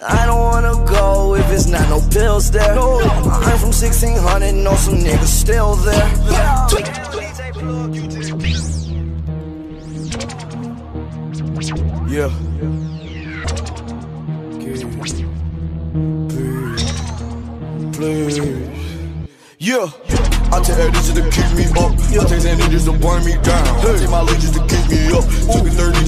I don't wanna go if it's not no pills there. No. I am from 1600, know some niggas still there. Yeah. Tweet. Yeah. yeah. Please. Please. Yeah. I take that to keep me up. I take that to burn me down. I take my leeches to keep me up. Took a 30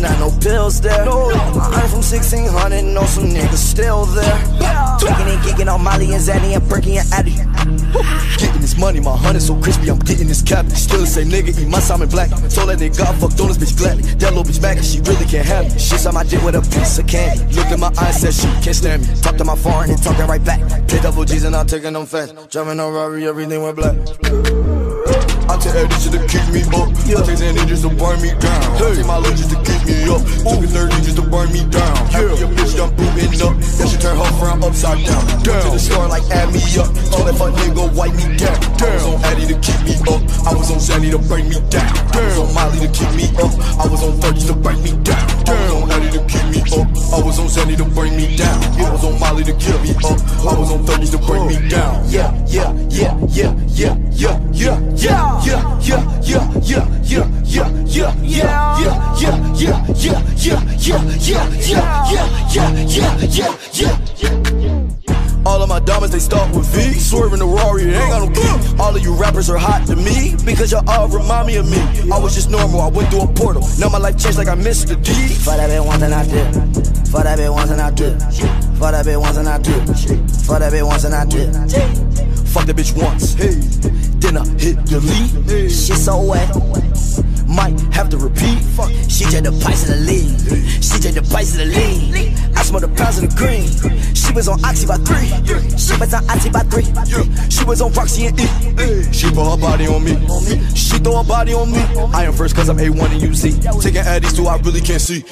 not no pills there. I'm from 1600, know some niggas still there. Tweaking and geeking on Molly and Zanny and Perky and Addy. Getting this money, my honey so crispy, I'm getting this cabinet. Still the same nigga, eat my salmon black. Told that nigga I fucked on this bitch gladly. That little bitch back and she really can't have me. Shit on my dick with a piece of candy. Looked in my eyes, said she can't stand me. Talked to my foreign and that right back. Play double G's and I'm taking them fast. Driving on Rari, everything went black. I tell Eddie to keep me up. I take that ninjas to burn me down. I take my legends to keep me up. Took a third ninjas to burn me down. Yeah. Your bitch done booming up. That she turn her frown upside down. Down to the store like add me up. Told that fuck nigga wipe me down. I was on Addy to keep me up. I was on Zanny to bring me down. I was on Molly to keep me up. I was on 30s to bring me down. I was on Addy to keep me up. I was on Zanny to bring me down. I was on Molly to kill me yeah, yeah, yeah, yeah, yeah, yeah, yeah, yeah, yeah, yeah, yeah, yeah, yeah, yeah, yeah, yeah, yeah, yeah, yeah, yeah. All of my diamonds, they start with V. Swerving the Rari, it ain't got no key. All of you rappers are hot to me because y'all all remind me of me. I was just normal, I went through a portal. Now my life changed like I missed the D. For that bit once and I did. For that bit once and I did. For that bit once and I did. For that bit once and I did. Fuck the bitch once. Hey. Then I hit delete. Hey. Shit so wet. Might have to repeat. Fuck. She just the price of the lead. She just the price of the lead. I smell the pounds of the green. She was on Oxy by three. She was on Oxy by three. She was on Roxy and E. She put her body on me. She throw her body on me. I am first cause I'm A1 and UZ. Taking Addies too, I really can't see.